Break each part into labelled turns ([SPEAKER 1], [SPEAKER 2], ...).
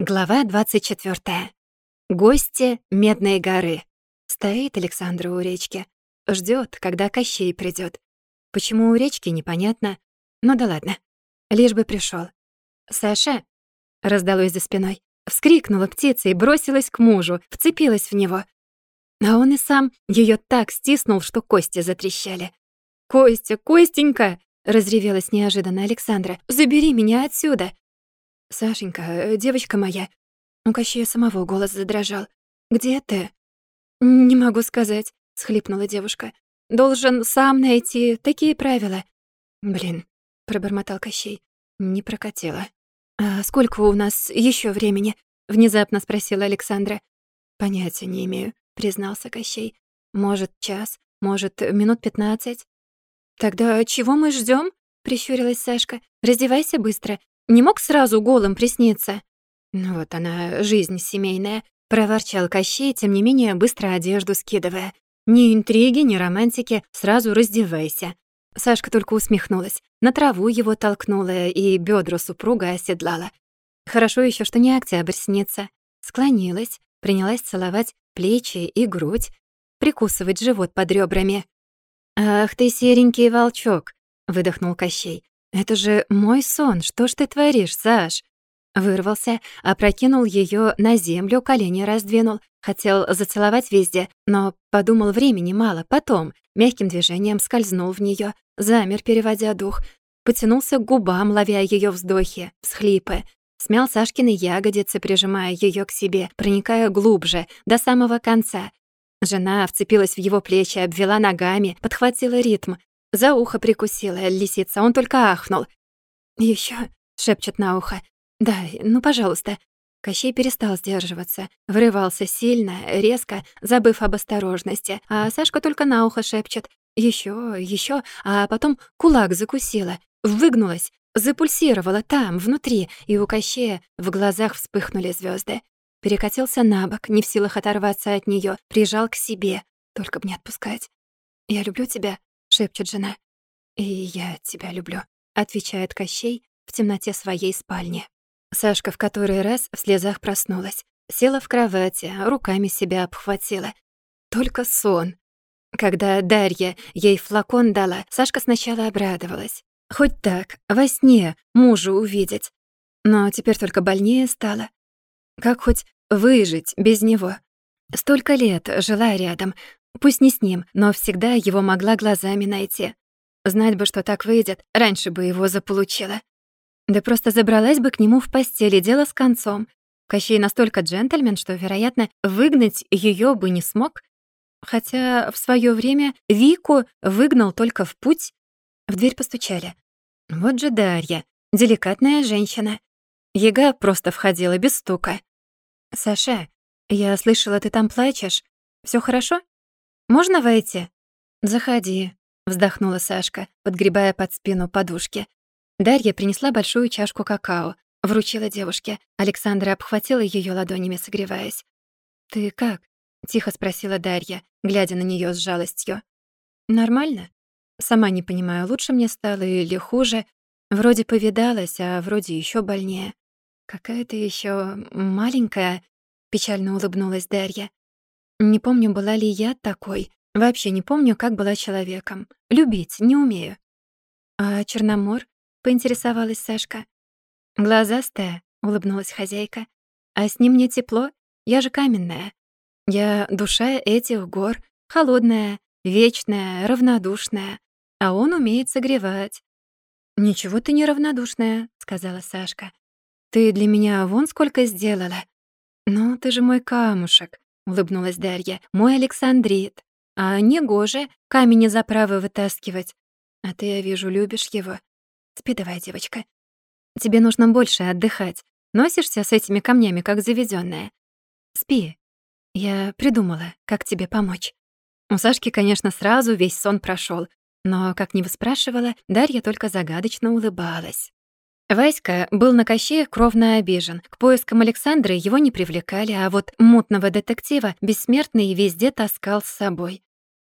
[SPEAKER 1] Глава 24. Гости Медной горы. Стоит Александра у речки. ждет, когда Кощей придет. Почему у речки, непонятно. Ну да ладно. Лишь бы пришел. «Саша!» — раздалось за спиной. Вскрикнула птица и бросилась к мужу, вцепилась в него. А он и сам ее так стиснул, что кости затрещали. «Костя, Костенька!» — разревелась неожиданно Александра. «Забери меня отсюда!» «Сашенька, э, девочка моя...» У Кощея самого голос задрожал. «Где ты?» «Не могу сказать», — схлипнула девушка. «Должен сам найти такие правила». «Блин», — пробормотал Кощей. «Не прокатило». «А сколько у нас еще времени?» — внезапно спросила Александра. «Понятия не имею», — признался Кощей. «Может, час, может, минут пятнадцать?» «Тогда чего мы ждем? прищурилась Сашка. «Раздевайся быстро, не мог сразу голым присниться?» «Ну вот она, жизнь семейная», — проворчал Кощей, тем не менее быстро одежду скидывая. «Ни интриги, ни романтики, сразу раздевайся». Сашка только усмехнулась, на траву его толкнула и бедра супруга оседлала. Хорошо еще, что не октябрь снится. Склонилась, принялась целовать плечи и грудь, прикусывать живот под ребрами. «Ах ты, серенький волчок!» — выдохнул Кощей. «Это же мой сон, что ж ты творишь, Саш?» Вырвался, опрокинул ее на землю, колени раздвинул. Хотел зацеловать везде, но подумал, времени мало. Потом мягким движением скользнул в нее, замер, переводя дух. Потянулся к губам, ловя ее вздохи, всхлипы. Смял Сашкины ягодицы, прижимая ее к себе, проникая глубже, до самого конца. Жена вцепилась в его плечи, обвела ногами, подхватила ритм, за ухо прикусила лисица, он только ахнул. Еще шепчет на ухо. «Дай, ну, пожалуйста». Кощей перестал сдерживаться, врывался сильно, резко, забыв об осторожности, а Сашка только на ухо шепчет. Еще, еще, а потом кулак закусила, выгнулась, запульсировала там, внутри, и у Кощея в глазах вспыхнули звезды. Перекатился на бок, не в силах оторваться от нее, прижал к себе, только б не отпускать. «Я люблю тебя», шепчет жена. «И я тебя люблю», — отвечает Кощей в темноте своей спальни. Сашка в который раз в слезах проснулась. Села в кровати, руками себя обхватила. Только сон. Когда Дарья ей флакон дала, Сашка сначала обрадовалась. Хоть так, во сне мужа увидеть. Но теперь только больнее стало. Как хоть выжить без него? Столько лет жила рядом, Пусть не с ним, но всегда его могла глазами найти. Знать бы, что так выйдет, раньше бы его заполучила. Да просто забралась бы к нему в постели, дело с концом. Кощей настолько джентльмен, что, вероятно, выгнать ее бы не смог. Хотя в свое время Вику выгнал только в путь. В дверь постучали. Вот же Дарья, деликатная женщина. Ега просто входила без стука. «Саша, я слышала, ты там плачешь. Все хорошо?» «Можно войти?» «Заходи», — вздохнула Сашка, подгребая под спину подушки. Дарья принесла большую чашку какао, вручила девушке. Александра обхватила ее ладонями, согреваясь. «Ты как?» — тихо спросила Дарья, глядя на нее с жалостью. «Нормально? Сама не понимаю, лучше мне стало или хуже. Вроде повидалась, а вроде еще больнее. Какая ты еще маленькая», — печально улыбнулась Дарья. Не помню, была ли я такой. Вообще не помню, как была человеком. Любить не умею. «А Черномор?» — поинтересовалась Сашка. «Глазастая», — улыбнулась хозяйка. «А с ним мне тепло? Я же каменная. Я душа этих гор, холодная, вечная, равнодушная. А он умеет согревать». «Ничего ты не равнодушная», — сказала Сашка. «Ты для меня вон сколько сделала. Ну, ты же мой камушек улыбнулась Дарья. «Мой Александрит. А не гоже камень из оправы вытаскивать. А ты, я вижу, любишь его. Спи давай, девочка. Тебе нужно больше отдыхать. Носишься с этими камнями, как заведённая. Спи. Я придумала, как тебе помочь». У Сашки, конечно, сразу весь сон прошёл, но, как ни выспрашивала, Дарья только загадочно улыбалась. Васька был на Кощея кровно обижен. К поискам Александры его не привлекали, а вот мутного детектива бессмертный везде таскал с собой.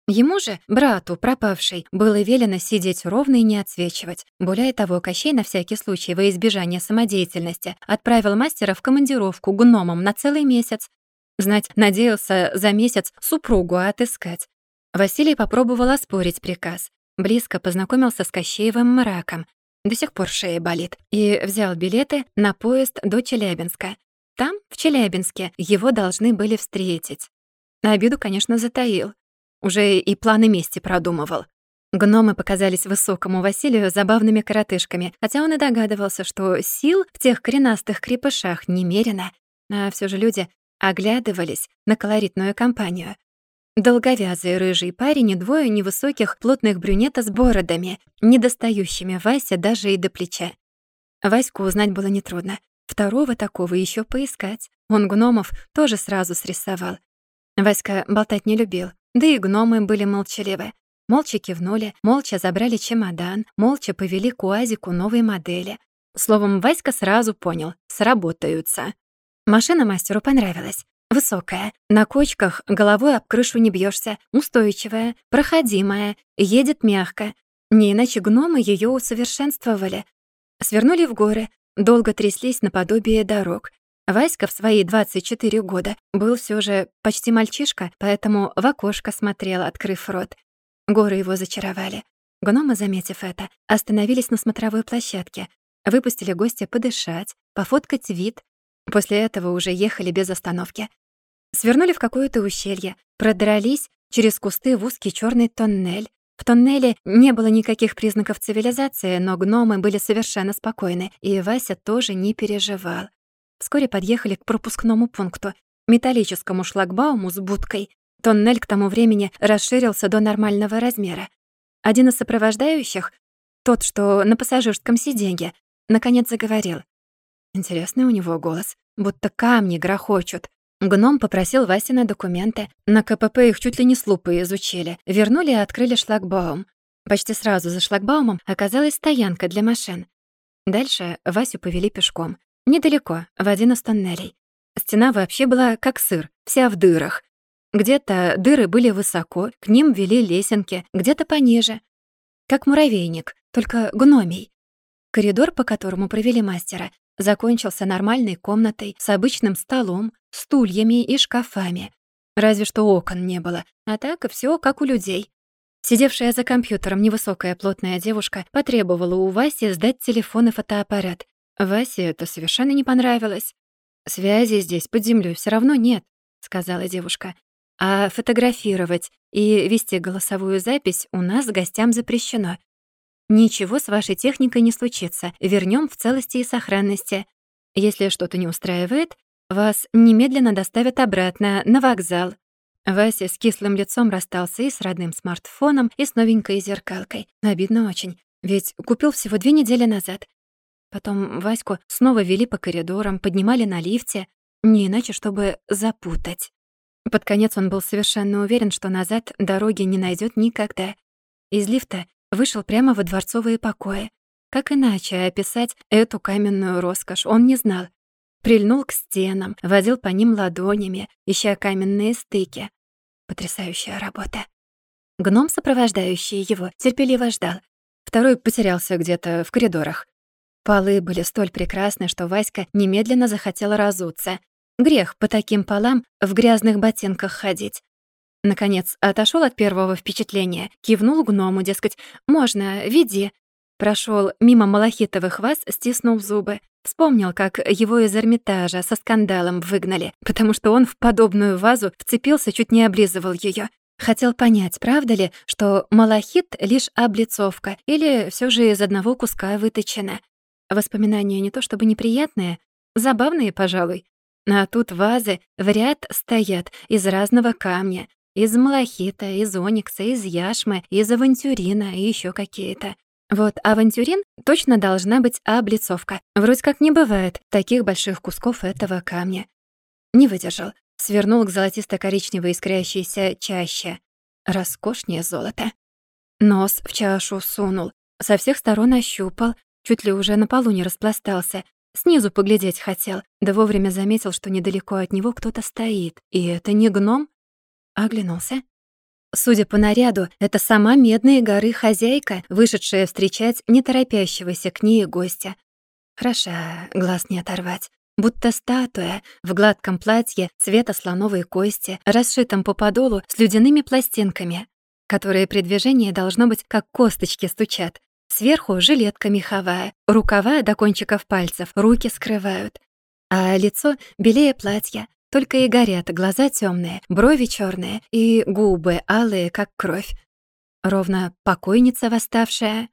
[SPEAKER 1] Ему же, брату пропавшей, было велено сидеть ровно и не отсвечивать. Более того, Кощей на всякий случай, во избежание самодеятельности, отправил мастера в командировку гномом на целый месяц. Знать, надеялся за месяц супругу отыскать. Василий попробовал оспорить приказ. Близко познакомился с Кощеевым мраком. До сих пор шея болит. И взял билеты на поезд до Челябинска. Там, в Челябинске, его должны были встретить. На обиду, конечно, затаил. Уже и планы мести продумывал. Гномы показались высокому Василию забавными коротышками, хотя он и догадывался, что сил в тех коренастых крепышах немерено. А все же люди оглядывались на колоритную компанию. Долговязый рыжий парень и двое невысоких плотных брюнета с бородами, недостающими Вася даже и до плеча. Ваську узнать было нетрудно. Второго такого еще поискать. Он гномов тоже сразу срисовал. Васька болтать не любил, да и гномы были молчаливы. Молча кивнули, молча забрали чемодан, молча повели к УАЗику новой модели. Словом, Васька сразу понял — сработаются. Машина мастеру понравилась. Высокая, на кочках головой об крышу не бьешься, устойчивая, проходимая, едет мягко. Не иначе гномы ее усовершенствовали. Свернули в горы, долго тряслись наподобие дорог, Васька в свои 24 года был все же почти мальчишка, поэтому в окошко смотрел, открыв рот. Горы его зачаровали. Гномы, заметив это, остановились на смотровой площадке, выпустили гостя подышать, пофоткать вид. После этого уже ехали без остановки. Свернули в какое-то ущелье, продрались через кусты в узкий черный тоннель. В тоннеле не было никаких признаков цивилизации, но гномы были совершенно спокойны, и Вася тоже не переживал. Вскоре подъехали к пропускному пункту, металлическому шлагбауму с будкой. Тоннель к тому времени расширился до нормального размера. Один из сопровождающих, тот, что на пассажирском сиденье, наконец заговорил. Интересный у него голос, будто камни грохочут. Гном попросил Васина документы. На КПП их чуть ли не с лупой изучили. Вернули и открыли шлагбаум. Почти сразу за шлагбаумом оказалась стоянка для машин. Дальше Васю повели пешком. Недалеко, в один из тоннелей. Стена вообще была как сыр, вся в дырах. Где-то дыры были высоко, к ним вели лесенки, где-то пониже. Как муравейник, только гномий. Коридор, по которому провели мастера, закончился нормальной комнатой с обычным столом, стульями и шкафами. Разве что окон не было, а так все как у людей. Сидевшая за компьютером невысокая плотная девушка потребовала у Васи сдать телефон и фотоаппарат. Васе это совершенно не понравилось. «Связи здесь под землей все равно нет», — сказала девушка. «А фотографировать и вести голосовую запись у нас гостям запрещено. Ничего с вашей техникой не случится, вернем в целости и сохранности. Если что-то не устраивает, вас немедленно доставят обратно на вокзал». Вася с кислым лицом расстался и с родным смартфоном, и с новенькой зеркалкой. Обидно очень, ведь купил всего две недели назад. Потом Ваську снова вели по коридорам, поднимали на лифте, не иначе, чтобы запутать. Под конец он был совершенно уверен, что назад дороги не найдет никогда. Из лифта вышел прямо во дворцовые покои. Как иначе описать эту каменную роскошь, он не знал. Прильнул к стенам, водил по ним ладонями, ища каменные стыки. Потрясающая работа. Гном, сопровождающий его, терпеливо ждал. Второй потерялся где-то в коридорах. Полы были столь прекрасны, что Васька немедленно захотела разуться. Грех по таким полам в грязных ботинках ходить. Наконец, отошел от первого впечатления, кивнул гному, дескать, «Можно, веди». Прошел мимо малахитовых ваз, стиснул зубы. Вспомнил, как его из Эрмитажа со скандалом выгнали, потому что он в подобную вазу вцепился, чуть не облизывал ее. Хотел понять, правда ли, что малахит — лишь облицовка или все же из одного куска выточено. Воспоминания не то чтобы неприятные, забавные, пожалуй. А тут вазы в ряд стоят из разного камня. Из малахита, из оникса, из яшмы, из авантюрина и еще какие-то. Вот авантюрин точно должна быть облицовка. Вроде как не бывает таких больших кусков этого камня. Не выдержал. Свернул к золотисто-коричневой искрящейся чаще. Роскошнее золото. Нос в чашу сунул. Со всех сторон ощупал, Чуть ли уже на полу не распластался. Снизу поглядеть хотел, да вовремя заметил, что недалеко от него кто-то стоит. И это не гном? Оглянулся. Судя по наряду, это сама Медные горы хозяйка, вышедшая встречать неторопящегося к ней гостя. Хороша, глаз не оторвать. Будто статуя в гладком платье цвета слоновой кости, расшитом по подолу с ледяными пластинками, которые при движении должно быть как косточки стучат. Сверху жилетка меховая, рукава до кончиков пальцев, руки скрывают. А лицо белее платья, только и горят глаза темные, брови черные и губы алые, как кровь. Ровно покойница восставшая.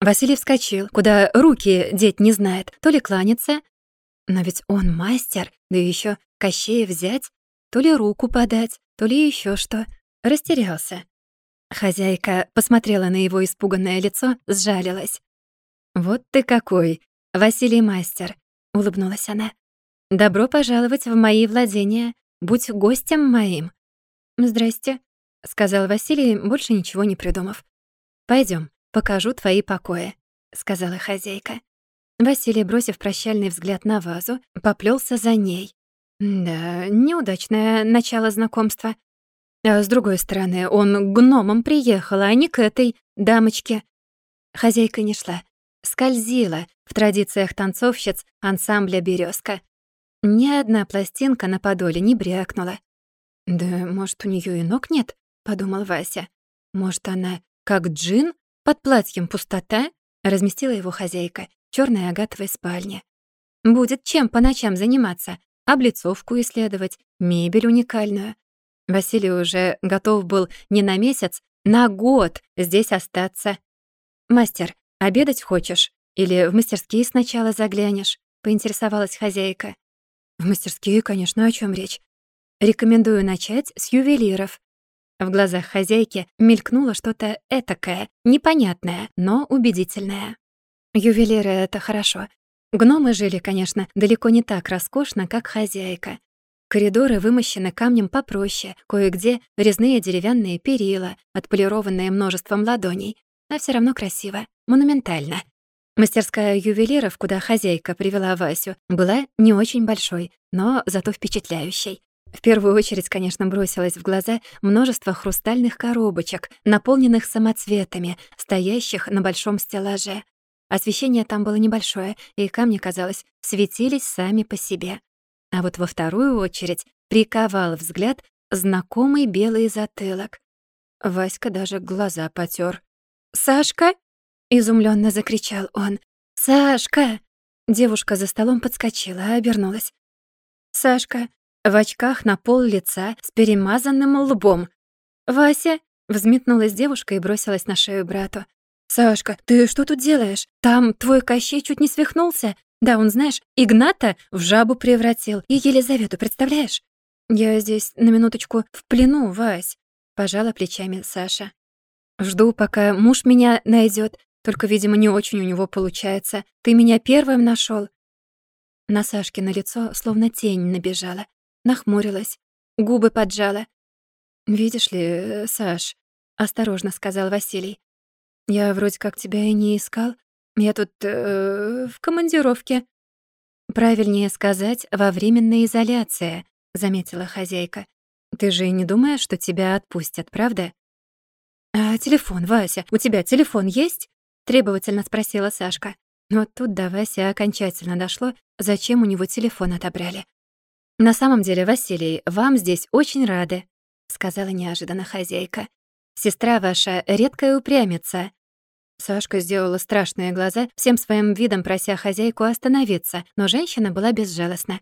[SPEAKER 1] Василий вскочил, куда руки деть не знает, то ли кланяться, но ведь он мастер, да еще Кощея взять, то ли руку подать, то ли еще что. Растерялся. Хозяйка посмотрела на его испуганное лицо, сжалилась. «Вот ты какой, Василий мастер», — улыбнулась она. «Добро пожаловать в мои владения. Будь гостем моим». «Здрасте», — сказал Василий, больше ничего не придумав. Пойдем, покажу твои покои», — сказала хозяйка. Василий, бросив прощальный взгляд на вазу, поплелся за ней. Да, неудачное начало знакомства. А с другой стороны, он к гномам приехал, а не к этой дамочке. Хозяйка не шла, скользила в традициях танцовщиц ансамбля «Берёзка». Ни одна пластинка на подоле не брякнула. «Да, может, у неё и ног нет?» — подумал Вася. «Может, она как джин? Под платьем пустота?» — разместила его хозяйка чёрной агатовой спальне. «Будет чем по ночам заниматься, облицовку исследовать, мебель уникальную. Василий уже готов был не на месяц, на год здесь остаться. «Мастер, обедать хочешь? Или в мастерские сначала заглянешь?» — поинтересовалась хозяйка. «В мастерские, конечно, о чем речь. Рекомендую начать с ювелиров». В глазах хозяйки мелькнуло что-то этакое, непонятное, но убедительное. Ювелиры — это хорошо. Гномы жили, конечно, далеко не так роскошно, как хозяйка. Коридоры вымощены камнем попроще, кое-где резные деревянные перила, отполированные множеством ладоней. А все равно красиво, монументально. Мастерская ювелиров, куда хозяйка привела Васю, была не очень большой, но зато впечатляющей. В первую очередь, конечно, бросилось в глаза множество хрустальных коробочек, наполненных самоцветами, стоящих на большом стеллаже. Освещение там было небольшое, и камни, казалось, светились сами по себе. А вот во вторую очередь приковал взгляд знакомый белый затылок. Васька даже глаза потёр. «Сашка!» — изумлённо закричал он. «Сашка!» Девушка за столом подскочила, обернулась. «Сашка!» В очках на пол лица с перемазанным лбом. «Вася!» — взметнулась девушка и бросилась на шею брату. «Сашка, ты что тут делаешь? Там твой Кощей чуть не свихнулся. Да, он, знаешь, Игната в жабу превратил. И Елизавету, представляешь? Я здесь на минуточку в плену, Вась. Пожала плечами Саша. Жду, пока муж меня найдет. Только, видимо, не очень у него получается. Ты меня первым нашел. На Сашке на лицо словно тень набежала. Нахмурилась, губы поджала. «Видишь ли, Саш», — осторожно сказал Василий, «я вроде как тебя и не искал, я тут э, в командировке. Правильнее сказать, во временной изоляции, заметила хозяйка. Ты же не думаешь, что тебя отпустят, правда? А телефон, Вася, у тебя телефон есть? Требовательно спросила Сашка. Но тут до Васи окончательно дошло, зачем у него телефон отобрали. «На самом деле, Василий, вам здесь очень рады», — сказала неожиданно хозяйка. «Сестра ваша редкая упрямится, Сашка сделала страшные глаза, всем своим видом прося хозяйку остановиться, но женщина была безжалостна.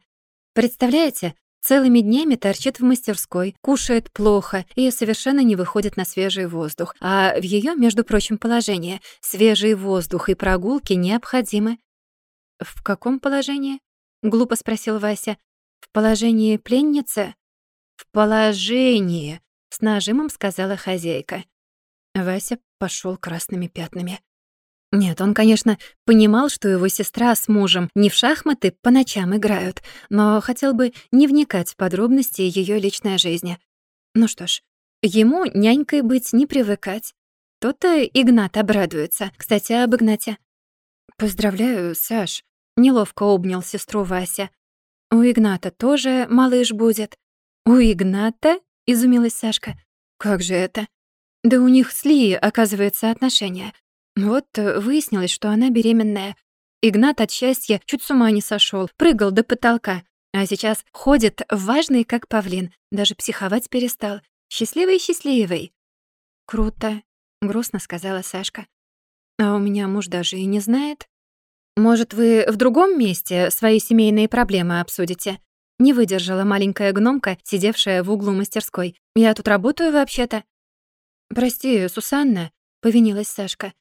[SPEAKER 1] «Представляете, целыми днями торчит в мастерской, кушает плохо и совершенно не выходит на свежий воздух. А в ее, между прочим, положении свежий воздух и прогулки необходимы». «В каком положении?» — глупо спросил Вася. «В положении пленницы?» «В положении», — с нажимом сказала хозяйка. Вася пошел красными пятнами. Нет, он, конечно, понимал, что его сестра с мужем не в шахматы по ночам играют, но хотел бы не вникать в подробности ее личной жизни. Ну что ж, ему нянькой быть не привыкать. То-то Игнат обрадуется. Кстати, об Игнате. «Поздравляю, Саш», — неловко обнял сестру Вася. «У Игната тоже малыш будет». «У Игната?» — изумилась Сашка. Как же это? Да у них с Ли, оказывается, отношения. Вот э, выяснилось, что она беременная. Игнат от счастья чуть с ума не сошел, прыгал до потолка. А сейчас ходит важный, как павлин. Даже психовать перестал. Счастливый-счастливый. «Круто», — грустно сказала Сашка. «А у меня муж даже и не знает». «Может, вы в другом месте свои семейные проблемы обсудите?» Не выдержала маленькая гномка, сидевшая в углу мастерской. «Я тут работаю вообще-то». «Прости, Сусанна», — повинилась Сашка.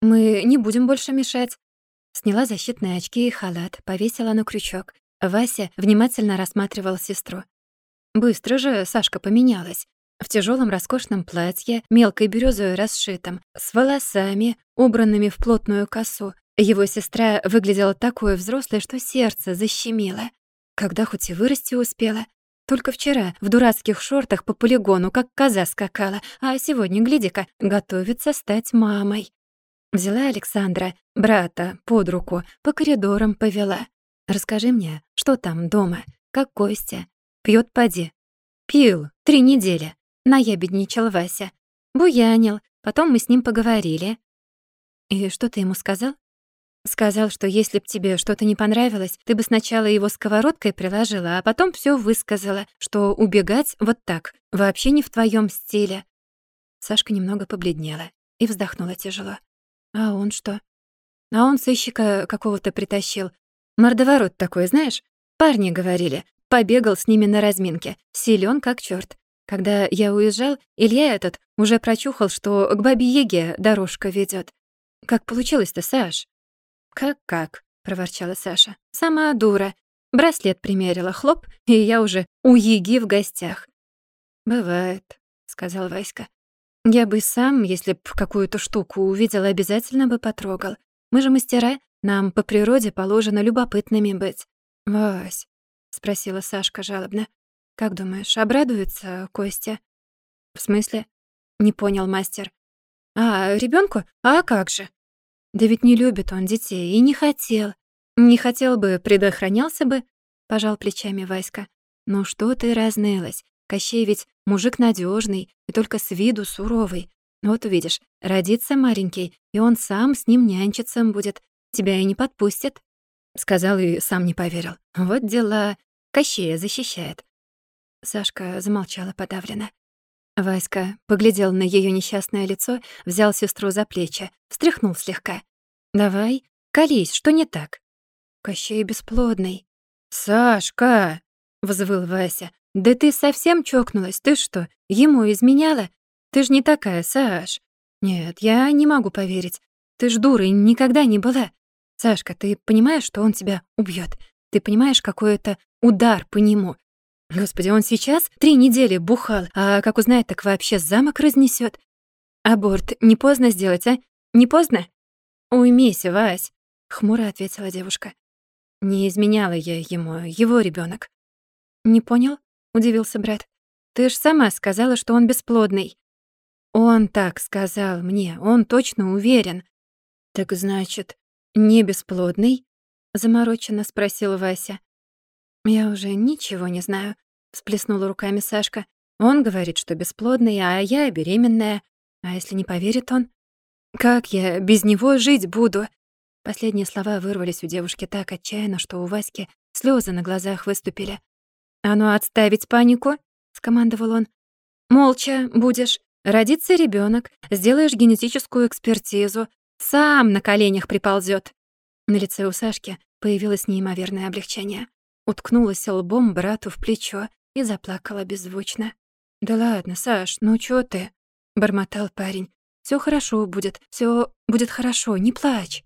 [SPEAKER 1] «Мы не будем больше мешать». Сняла защитные очки и халат, повесила на крючок. Вася внимательно рассматривал сестру. Быстро же Сашка поменялась. В тяжелом роскошном платье, мелкой бирюзой расшитом, с волосами, убранными в плотную косу, его сестра выглядела такой взрослой, что сердце защемило. Когда хоть и вырасти успела. Только вчера в дурацких шортах по полигону, как коза скакала, а сегодня, гляди-ка, готовится стать мамой. Взяла Александра, брата, под руку, по коридорам повела. «Расскажи мне, что там дома? Как Костя? Пьёт поди?» «Пил. Три недели. Наябедничал Вася. Буянил. Потом мы с ним поговорили». «И что ты ему сказал?» Сказал, что если б тебе что-то не понравилось, ты бы сначала его сковородкой приложила, а потом все высказала, что убегать вот так вообще не в твоем стиле. Сашка немного побледнела и вздохнула тяжело. А он что? А он сыщика какого-то притащил. Мордоворот такой, знаешь? Парни говорили. Побегал с ними на разминке. Силён как чёрт. Когда я уезжал, Илья этот уже прочухал, что к бабе-яге дорожка ведёт. Как получилось-то, Саш? «Как-как?» — проворчала Саша. «Сама дура. Браслет примерила, хлоп, и я уже у Еги в гостях». «Бывает», — сказал Васька. «Я бы сам, если б какую-то штуку увидел, обязательно бы потрогал. Мы же мастера, нам по природе положено любопытными быть». «Вась», — спросила Сашка жалобно, — «как думаешь, обрадуется Костя?» «В смысле?» — не понял мастер. «А, ребенку? А как же?» Да ведь не любит он детей и не хотел. Не хотел бы, предохранялся бы, пожал плечами Васька. Ну что ты разнылась? Кощей ведь мужик надежный и только с виду суровый. Вот увидишь, родится маленький, и он сам с ним нянчиться будет. Тебя и не подпустит. Сказал и сам не поверил. Вот дела. Кощея защищает. Сашка замолчала подавленно. Васька поглядел на ее несчастное лицо, взял сестру за плечи, встряхнул слегка. «Давай, колись, что не так?» Кощей бесплодный. «Сашка!» — взвыл Вася. «Да ты совсем чокнулась? Ты что, ему изменяла? Ты ж не такая, Саш!» «Нет, я не могу поверить. Ты ж дурой никогда не была. Сашка, ты понимаешь, что он тебя убьет? Ты понимаешь, какой это удар по нему? Господи, он сейчас три недели бухал, а как узнает, так вообще замок разнесет. Аборт не поздно сделать, а? Не поздно? Уймись, Вась, хмуро ответила девушка. Не изменяла я ему, его ребенок. Не понял? Удивился брат. Ты ж сама сказала, что он бесплодный. Он так сказал мне, он точно уверен. Так значит, не бесплодный? замороченно спросил Вася. «Я уже ничего не знаю», — всплеснула руками Сашка. «Он говорит, что бесплодный, а я беременная. А если не поверит он? Как я без него жить буду?» Последние слова вырвались у девушки так отчаянно, что у Васьки слезы на глазах выступили. «А ну отставить панику!» — скомандовал он. «Молча будешь. Родится ребенок, сделаешь генетическую экспертизу, сам на коленях приползет. На лице у Сашки появилось неимоверное облегчение уткнулась лбом брату в плечо и заплакала беззвучно. «Да ладно, Саш, ну чё ты?» — бормотал парень. «Всё хорошо будет, всё будет хорошо, не плачь».